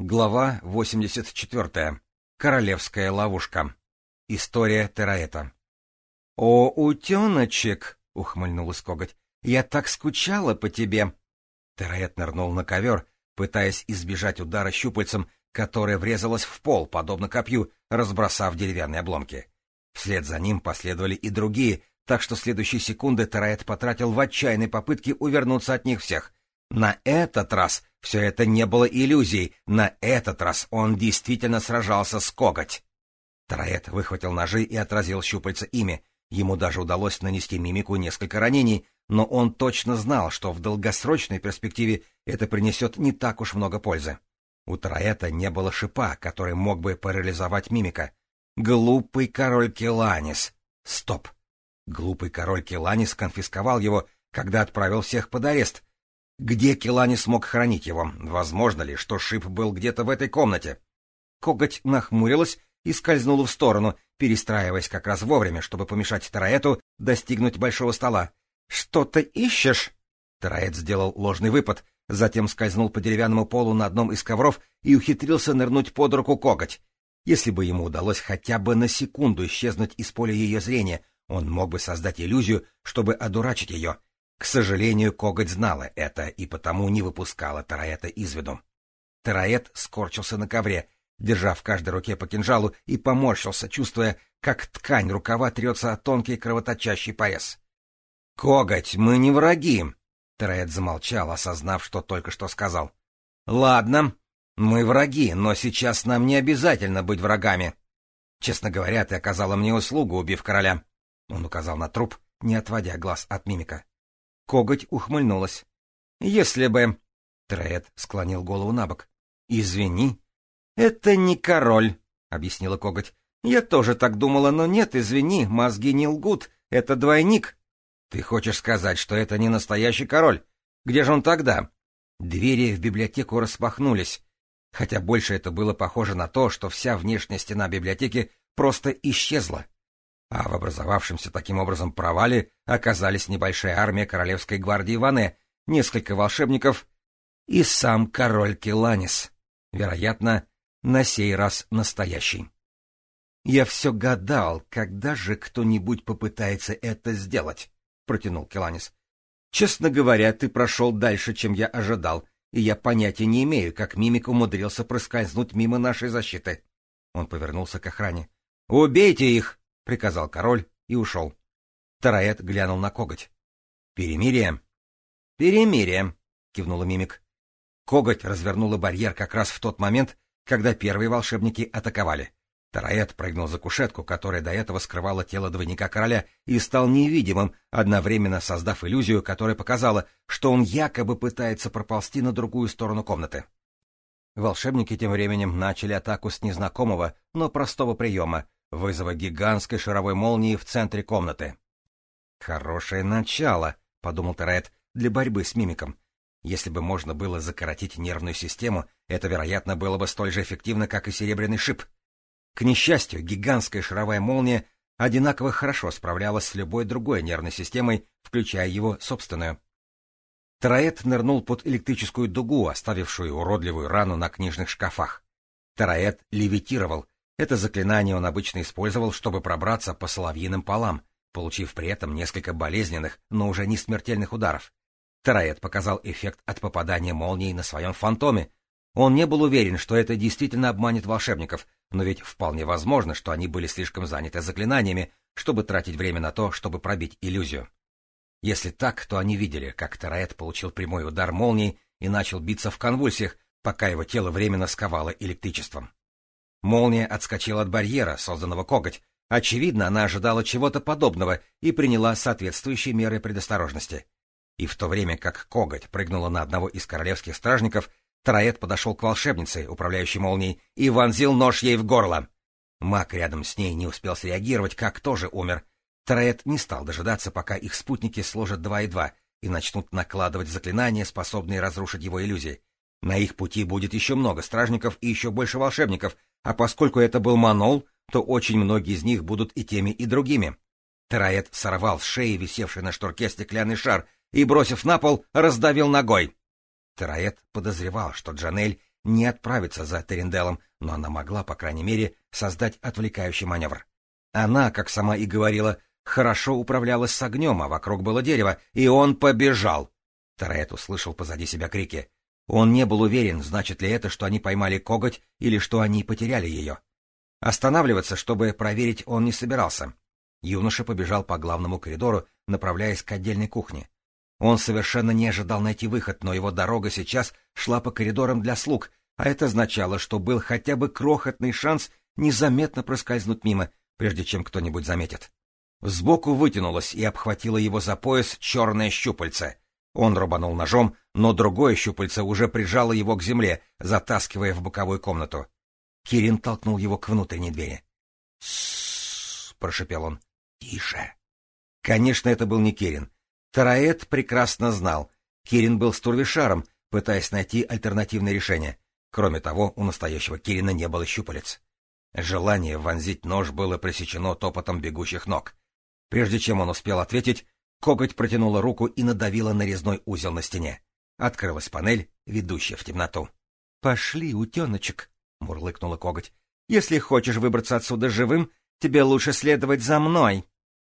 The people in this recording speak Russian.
Глава 84. Королевская ловушка. История Тераэта. — О, утеночек! — ухмыльнулась коготь. — Я так скучала по тебе! Тераэт нырнул на ковер, пытаясь избежать удара щупальцем, которое врезалось в пол, подобно копью, разбросав деревянные обломки. Вслед за ним последовали и другие, так что следующие секунды Тераэт потратил в отчаянной попытке увернуться от них всех, на этот раз все это не было иллюзией, на этот раз он действительно сражался с коготь. Тараэт выхватил ножи и отразил щупальца ими. Ему даже удалось нанести мимику несколько ранений, но он точно знал, что в долгосрочной перспективе это принесет не так уж много пользы. У Тараэта не было шипа, который мог бы парализовать мимика. Глупый король Келанис. Стоп. Глупый король Келанис конфисковал его, когда отправил всех под арест — где Келани смог хранить его? Возможно ли, что шип был где-то в этой комнате? Коготь нахмурилась и скользнула в сторону, перестраиваясь как раз вовремя, чтобы помешать Тараэту достигнуть большого стола. «Что ты ищешь?» Тараэт сделал ложный выпад, затем скользнул по деревянному полу на одном из ковров и ухитрился нырнуть под руку коготь. Если бы ему удалось хотя бы на секунду исчезнуть из поля ее зрения, он мог бы создать иллюзию, чтобы одурачить ее, к сожалению, коготь знала это и потому не выпускала Тараэта из виду. Тараэт скорчился на ковре, держа в каждой руке по кинжалу, и поморщился, чувствуя, как ткань рукава трется о тонкий кровоточащий пояс. — Коготь, мы не враги! — Тараэт замолчал, осознав, что только что сказал. — Ладно, мы враги, но сейчас нам не обязательно быть врагами. Честно говоря, ты оказала мне услугу, убив короля. Он указал на труп, не отводя глаз от мимика. Коготь ухмыльнулась. «Если бы...» — Тред склонил голову на бок. «Извини». «Это не король», — объяснила Коготь. «Я тоже так думала, но нет, извини, мозги не лгут. Это двойник». «Ты хочешь сказать, что это не настоящий король? Где же он тогда?» Двери в библиотеку распахнулись, хотя больше это было похоже на то, что вся внешняя стена библиотеки просто исчезла а в образовавшемся таким образом провале оказались небольшая армия королевской гвардии Ване, несколько волшебников и сам король Келанис, вероятно, на сей раз настоящий. «Я все гадал, когда же кто-нибудь попытается это сделать», — протянул Келанис. «Честно говоря, ты прошел дальше, чем я ожидал, и я понятия не имею, как мимик умудрился проскользнуть мимо нашей защиты». Он повернулся к охране. «Убейте их!» — приказал король и ушел. Тараэт глянул на коготь. «Перемирие!» «Перемирие!» — кивнула мимик. Коготь развернула барьер как раз в тот момент, когда первые волшебники атаковали. Тараэт прыгнул за кушетку, которая до этого скрывала тело двойника короля, и стал невидимым, одновременно создав иллюзию, которая показала, что он якобы пытается проползти на другую сторону комнаты. Волшебники тем временем начали атаку с незнакомого, но простого приема — вызова гигантской шаровой молнии в центре комнаты. «Хорошее начало», — подумал Терет, — «для борьбы с мимиком. Если бы можно было закоротить нервную систему, это, вероятно, было бы столь же эффективно, как и серебряный шип. К несчастью, гигантская шаровая молния одинаково хорошо справлялась с любой другой нервной системой, включая его собственную. Тараэт нырнул под электрическую дугу, оставившую уродливую рану на книжных шкафах. Тараэт левитировал, это заклинание он обычно использовал, чтобы пробраться по соловьиным полам, получив при этом несколько болезненных, но уже не смертельных ударов. Тараэт показал эффект от попадания молнии на своем фантоме. Он не был уверен, что это действительно обманет волшебников, но ведь вполне возможно, что они были слишком заняты заклинаниями, чтобы тратить время на то, чтобы пробить иллюзию. Если так, то они видели, как Тараэт получил прямой удар молнии и начал биться в конвульсиях, пока его тело временно сковало электричеством. Молния отскочила от барьера, созданного коготь. Очевидно, она ожидала чего-то подобного и приняла соответствующие меры предосторожности. И в то время как коготь прыгнула на одного из королевских стражников, Тароэт подошел к волшебнице, управляющей молнией, и вонзил нож ей в горло. Маг рядом с ней не успел среагировать, как тоже умер. Тароэт не стал дожидаться, пока их спутники сложат два и два и начнут накладывать заклинания, способные разрушить его иллюзии. На их пути будет еще много стражников и еще больше волшебников — а поскольку это был манол, то очень многие из них будут и теми, и другими. Тараэт сорвал с шеи висевший на шнурке стеклянный шар и, бросив на пол, раздавил ногой. Тараэт подозревал, что Джанель не отправится за Теренделом, но она могла, по крайней мере, создать отвлекающий маневр. Она, как сама и говорила, хорошо управлялась с огнем, а вокруг было дерево, и он побежал. Тараэт услышал позади себя крики. Он не был уверен, значит ли это, что они поймали коготь или что они потеряли ее. Останавливаться, чтобы проверить, он не собирался. Юноша побежал по главному коридору, направляясь к отдельной кухне. Он совершенно не ожидал найти выход, но его дорога сейчас шла по коридорам для слуг, а это означало, что был хотя бы крохотный шанс незаметно проскользнуть мимо, прежде чем кто-нибудь заметит. Сбоку вытянулось и обхватило его за пояс черное щупальце — он рубанул ножом, но другое щупальце уже прижало его к земле, затаскивая в боковую комнату. Кирин толкнул его к внутренней двери. «Тссс!» — прошепел он. «Тише!» Конечно, это был не Кирин. Тараэт прекрасно знал. Кирин был с стурвишаром, пытаясь найти альтернативное решение. Кроме того, у настоящего Кирина не было щупалец. Желание вонзить нож было пресечено топотом бегущих ног. Прежде чем он успел ответить, Коготь протянула руку и надавила нарезной узел на стене. Открылась панель, ведущая в темноту. — Пошли, утеночек, — мурлыкнула коготь. — Если хочешь выбраться отсюда живым, тебе лучше следовать за мной.